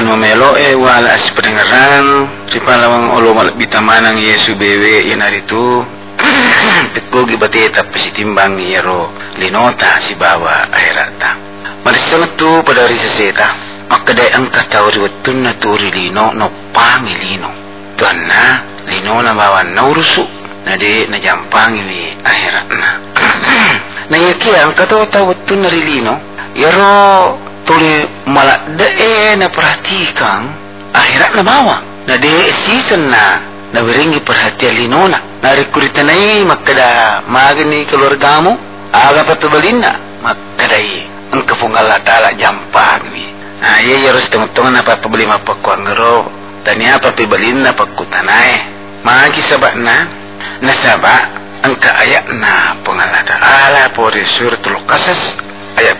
anu melo e wala as pendengaran ripalawang ulo malabita manang Yesu bewe yan aritu Pitko gibati tapi si timbang yero linota si bawa akhirata. Marisangat tu pada risa seta. Makadai ang katawari watun na turi lino no pangi lino. Tuan na lino na bawa naurusu na di na jampangi wi akhirat na. na yaki ang katawa watun na rilino yero tuli malak de na perhatikan akhirat na bawa. Na di season na na wiringi perhatian linona. Na i makada magani keluarga mo. Aga patubalin na makadai ang kapungal tala jampang wi. Ah, iya harus tungtungan apa pabeli mapakuang ngero. Tani apa pibalin na pagkutanay. Magi sabak na nasaba ang kaaya na pangalata ala po suratul qasas ayat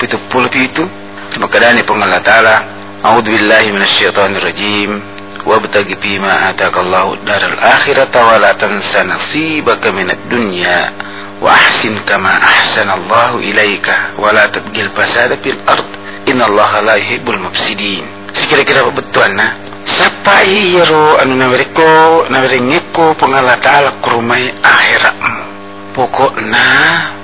Kemakadani pengalat Allah A'udhu billahi minasyaitanir rajim Wabtagi bima atakallahu daral akhirata Wa la tansa nasibaka minat dunya. Wa ahsin kama ahsanallahu ilaika. Wa la tabgil fasada fil ard. Innallaha la yuhibbul mufsidin. Sekira-kira apa betul anna? Ha? Siapa iya anu nabiriko Nabiringiko pengalat Allah kurumai akhiratmu. Pokokna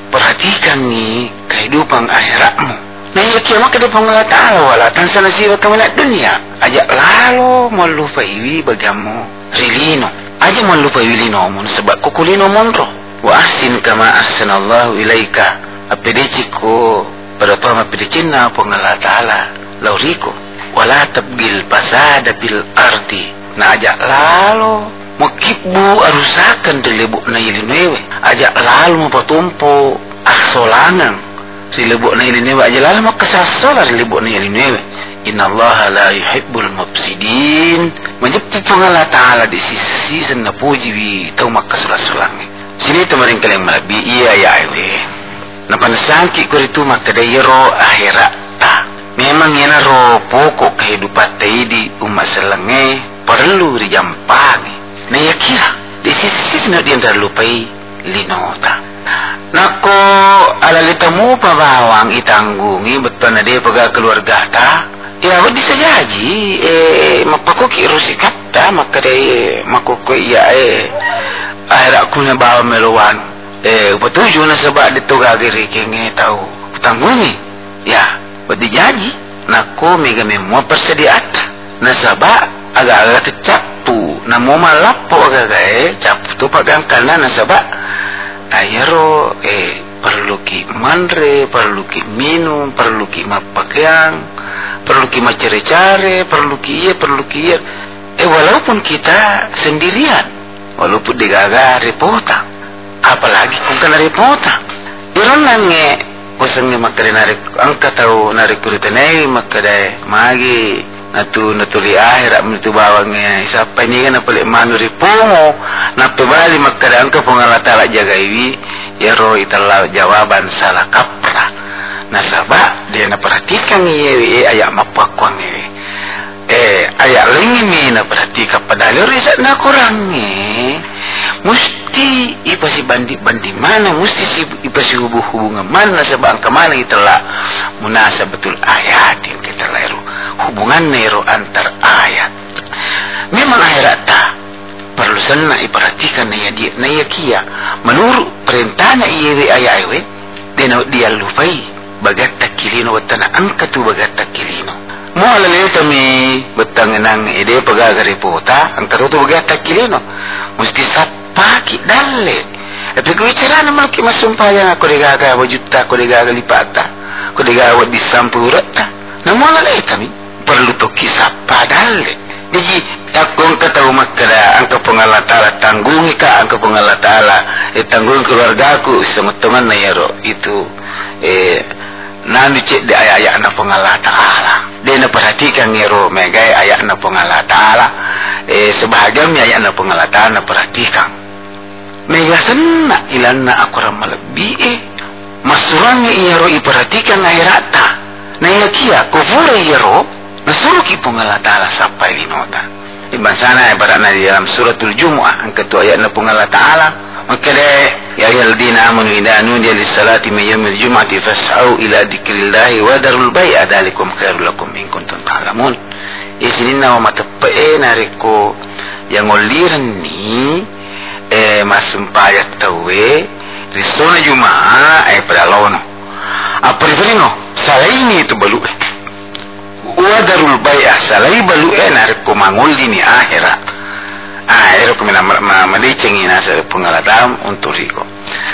perhatikan ni kehidupan akhiratmu. Na iya kiamat depan Allah Ta'ala wala tansa nasiba kami nak dunia. Ajak lalu melupa iwi bagamu rilino. Aja melupa iwi lino mun sebab kukulino monro. Wa ahsin kama ahsan Allah ilaika. Apedeciku pada tuan apedecina pun Allah Ta'ala. Lauriko. Wala tabgil pasada bil arti. Na ajak lalu Mukibbu arusakan dilebuk na ilinewe. Ajak lalu mapatumpo aksolangan si lebok na ili newe aja lala mak kasasola si lebok na ili newe inna allaha la yuhibbul mufsidin. Menjepti pengala ta'ala di sisi sen na puji tau mak kasula-sulangi sini temarin kaleng malabi iya ya ewe na panasangki ko rito makadayero akhirat ta memang yana ro pokok kehidupan taidi umat selange perlu dijampangi na yakira di sisi sen na dian lupai linota Nako alalita mo pa bawang itanggungi betul na dia pega keluarga ta. Ya wadi saja haji eh mapakuki rusikat ta maka dai makuki ya eh akhir aku na bawa meluan. Eh betuju na sebab dituga giri kenge tahu tanggungi. Ya wadi jaji nako mega memo persediat na agak-agak tercapu. Na mo malapo agak-agak capu tu pagangkan na sabak ayero eh perlu ki manre perlu ki minum perlu ki mapakaian perlu ki macare-care perlu ki iya perlu ki eh walaupun kita sendirian walaupun digaga repota apalagi kung kana repota iron nange kusangnya makare narik angka tau narik kuritanay makare magi natu natuli akhir itu bawangnya. Siapa ini kan apa manu ripongo nape bali makada angka pengalatala jaga iwi. Ya ro itala jawaban salah kapra nasaba dia na perhatikan yewi ayak mapakwang yewi eh ayak lingini na perhatikan padahal riset na kurangnya mesti ipa si bandi bandi mana mesti si ipa si hubung hubungan mana sebab angka mana itala munasa betul ayat yang kita leru hubungan nero antar ayat. Memang akhirat tak perlu sana iperhatikan na dia na kia. Menurut perintahnya iye ayat ayat dia dia lupai bagat takilino watana angka tu bagat takilino mo alalil kami betangenang ide pagaga repota angka tu bagat takilino mesti sapaki dalle tapi ko icara na malaki masumpaya ako digaga wajuta ako digaga lipata ako digaga disampurata namala le kami perlu to kisah padalle jadi takung kata umat kada angka pengalatala tanggungi ka angka pengalatala eh tanggung keluargaku semetongan na yaro itu eh nanu cek di ayat-ayat na pengalatala dia na perhatikan yaro megai ayat na pengalatala eh sebahagian ayat na pengalatala na perhatikan. Mega senna ilan na aku ramal bi eh. Masurangnya yaro iperhatikan airata na yakia kufure yaro Nasuruh ki pengala ta'ala sampai linota. Ibn sana ibaratnya di dalam suratul Jumu'ah. Ang ketua ayat na pengala ta'ala. Maka deh, ya yaldina amanu ila nudiya lissalati min yamil jum'ati fas'au ila dikrillahi wa darul bay'a dalikum khairul lakum in kuntum ta'lamun. isini na matape e nariko yang oliran ni eh masumpaya tawe risona jumaa eh pedalono apa riverino salaini itu balu eh wadarul bayah salai balu eh nariko mangoli ni akhirat. Ah ero kami nama madiceng ina sa pengalatam untuk riko.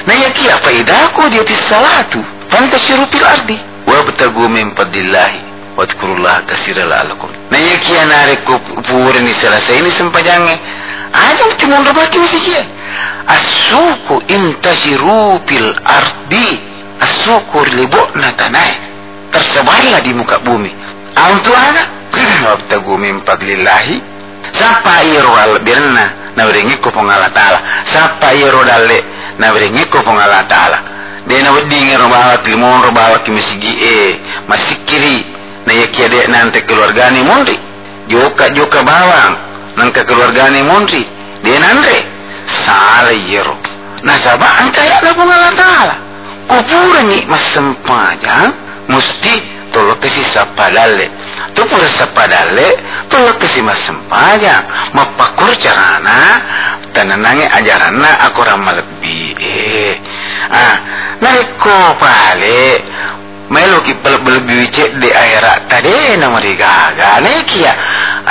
Na yaki apa idako dia tisalatu fantashiru fil ardi wabtagu min fadlillahi wadkurullah kasira la'alakum na yaki nariko pura ni selesai ini sempajange aja timun rabaki mesti kia. Asuku intashiru fil ardi asuku libokna tanai tersebarlah di muka bumi. Ah untuk ana wabtagu min fadlillahi Sapa iro al birna na beringi ko pongala taala. Sapa iro dalle na beringi ko pongala taala. De na wedingi ro bawa limon ro bawa kimisigi e masikiri na yaki ade nante keluargani mondri. Joka joka bawang nan ke keluargani mondri. De nandre sala iro. Na saba angkaya na pongala taala. Kupura ni masempajang musti tolong kasi sapadalle tu pura sapadalle tolong kasi masempaya mapakur carana tananangi ajaranna aku ramal lebih. Eh ah nariko pale melo ki pel lebih cek di akhirat tadi nama digaga nekia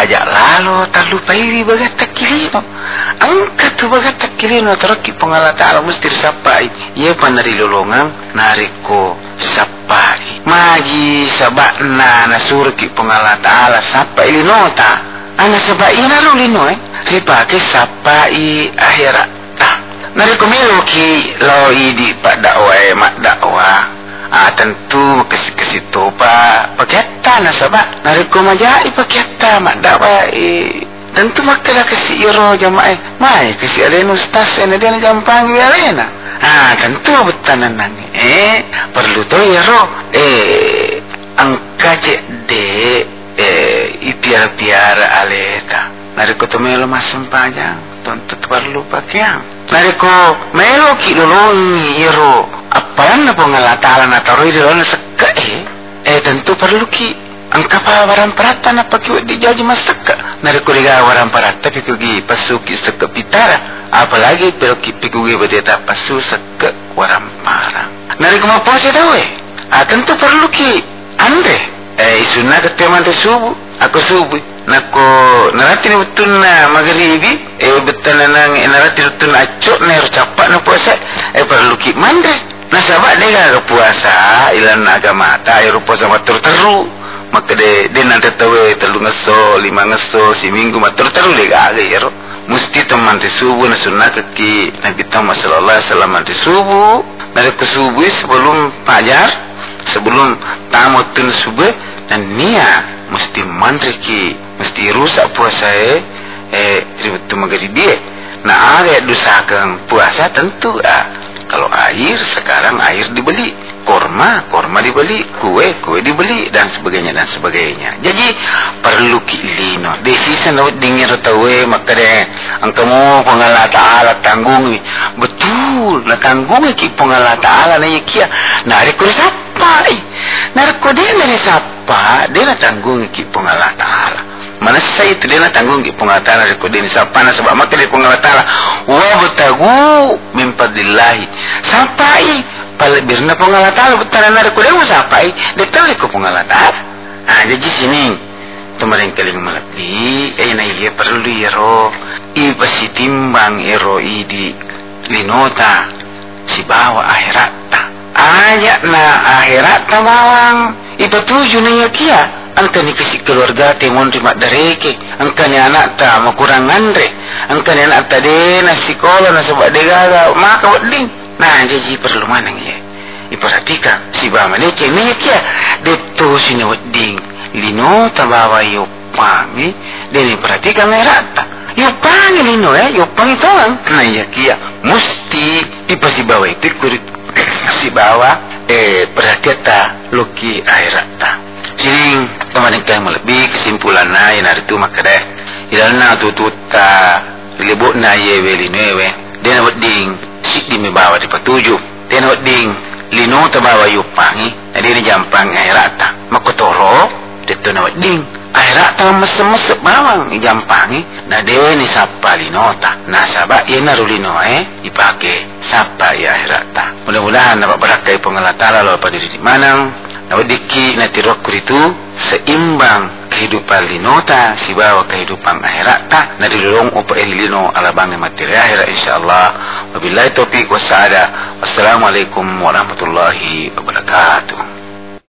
ajak lalu tak lupa iri angkat tu bagat tak kilino teraki pengalat ta'ala mesti disapai. Ia panari lolongan nariko sapai maji sabakna nasur ki pengalat ta'ala sapai linota ana sabai na lo lino eh? Ripake sapai akhirat ah nariko melo ki lo idi pak dakwa eh mak dakwa. Ah tentu kasi kasi toba. Paketta na saba nariko majai paketta mak dawa e tentu makala kasi iro jamae mai kasi aleno stas ena dia na jampang alena ah tentu betanan nang eh perlu to iro eh angkaje de eh itiar tiara aleta. Nariko to melo masem panjang. Tonto perlu pakiang. Nariko melo ki lolongi iro apalan na po nga latala na taroy dilo na sakka eh. Eh tentu perlu ki ang kapawaran parata na pakiwa di jaji masaka narikuliga waran parata pikugi pasuki sakka pitara apalagi pero ki pikugi badeta pasu sakka waran parang. Narikuma po siya daw eh? Ah tentu perlu ki. Andre? Eh isuna kateman te subu ako subu nako narati ni betul na magharibi eh betul na nang narati betul na acok na capak na puasa eh perlu ki mandre Nasabak dia ke puasa ilan agama ta air puasa matur teru maka de de nanti tahu telu ngeso lima ngeso si minggu matur teru de gage ya mesti teman di subuh na sunnah ki Nabi Muhammad sallallahu alaihi wasallam di subuh. Dari ke subuh sebelum fajar sebelum tamu tun subuh dan nia mesti mandri mesti rusak puasa eh. Eh ribet tu magari dia nah ada dosakan puasa tentu ah kalau air sekarang air dibeli. Korma korma dibeli. Kue kue dibeli. Dan sebagainya dan sebagainya. Jadi perlu kilino desi sana dingin tahu maka deh angkamu pengalat ta'ala tanggung betul. Na tanggung ki pengalat ta'ala na ikia nari ko sapa nari ko dia nari sapa? Dia na tanggung ki pengalat ta'ala. Mana saya itu dia na tanggung ki pengalat ta'ala. Nari ko dia sapa. Na sebab maka dia pengalat ta'ala. Wa betagu min fadlillahi sampai. Palibirna pengalatala betana nari ko demo sampai. Detali ko pengalatala ah jadi sini. Tumaring kaling malapli ay na iya perlu iro iba si timbang iro idi linota. Si bawa akhirat ayak na akhirat na bawang iba tuju na iya kia. Angka ni kasi keluarga timon rimak dareke angka ni anak ta makurang andre. Angka ni anak ta de na sikola na sebab degaga maka wading nah jadi perlu mana ya? Iperhatikan si bama ni cek ni kia de tu sini wading lino tabawa yo pami de ni perhatikan ni rata yo pangi lino eh yo pangi toang nah ya kia. Musti ipa si bawa itu kurit si bawa eh perhatiata loki airata sini teman yang lebih kesimpulan na yang hari tu maka deh ilan na tututa libut na yewe linowe dia na wading sik di bawa di patuju dia na wading lino ta bawa yupangi dia ni jampang ay rata makotoro dito na wading akhirat ta mesem-mesem bawang ijampangi na dewe ni sapa linota na sabak ye narulino eh. Ipake sapa ya akhirat ta mudah-mudahan dapat berakai pengalatara lo pada di manang na wadiki na tirok itu seimbang kehidupan linota si bawa kehidupan akhirat ta. Na dilolong upa elilino alabangi materi akhirat insyaallah. Wabillahi taufiq wassaada wassalamualaikum warahmatullahi wabarakatuh